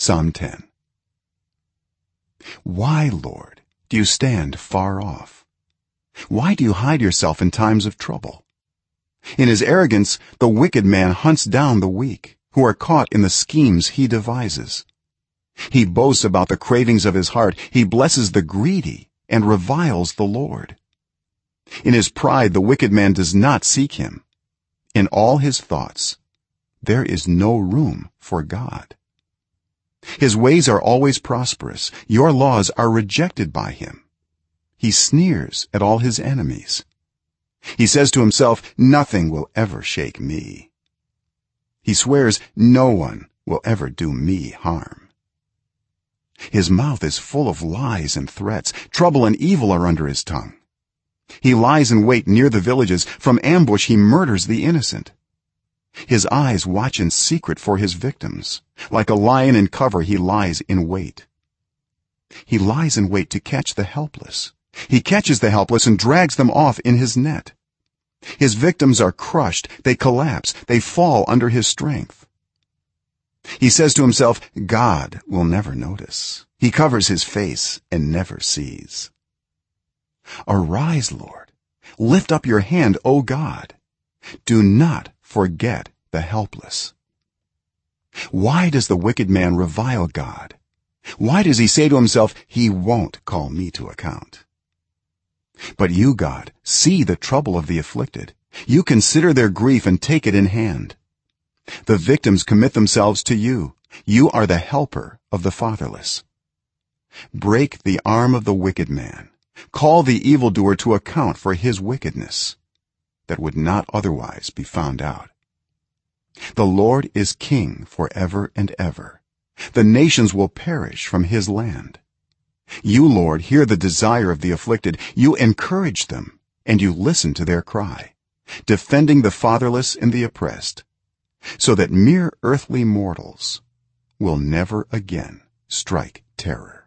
psalm 10 why lord do you stand far off? Why do you hide yourself in times of trouble? In his arrogance the wicked man hunts down the weak who are caught in the schemes he devises. He boasts about the cravings of his heart. He blesses the greedy and reviles the lord. In his pride the wicked man does not seek him. In all his thoughts there is no room for god his ways are always prosperous. Your laws are rejected by him. He sneers at all his enemies. He says to himself nothing will ever shake me. He swears no one will ever do me harm. His mouth is full of lies and threats. Trouble and evil are under his tongue. He lies in wait near the villages. From ambush he murders the innocent his eyes watch in secret for his victims. Like a lion in cover he lies in wait. He lies in wait to catch the helpless. He catches the helpless and drags them off in his net. His victims are crushed. They collapse. They fall under his strength. He says to himself god will never notice. He covers his face and never sees. Arise lord. Lift up your hand o god. Do not forget the helpless. Why does the wicked man revile god? Why does he say to himself he won't call me to account but you god see the trouble of the afflicted. You consider their grief and take it in hand. The victims commit themselves to you. You are the helper of the fatherless. Break the arm of the wicked man. Call the evildoer to account for his wickedness that would not otherwise be found out the lord is king forever and ever. The nations will perish from his land. You lord hear the desire of the afflicted. You encourage them and you listen to their cry defending the fatherless and the oppressed so that mere earthly mortals will never again strike terror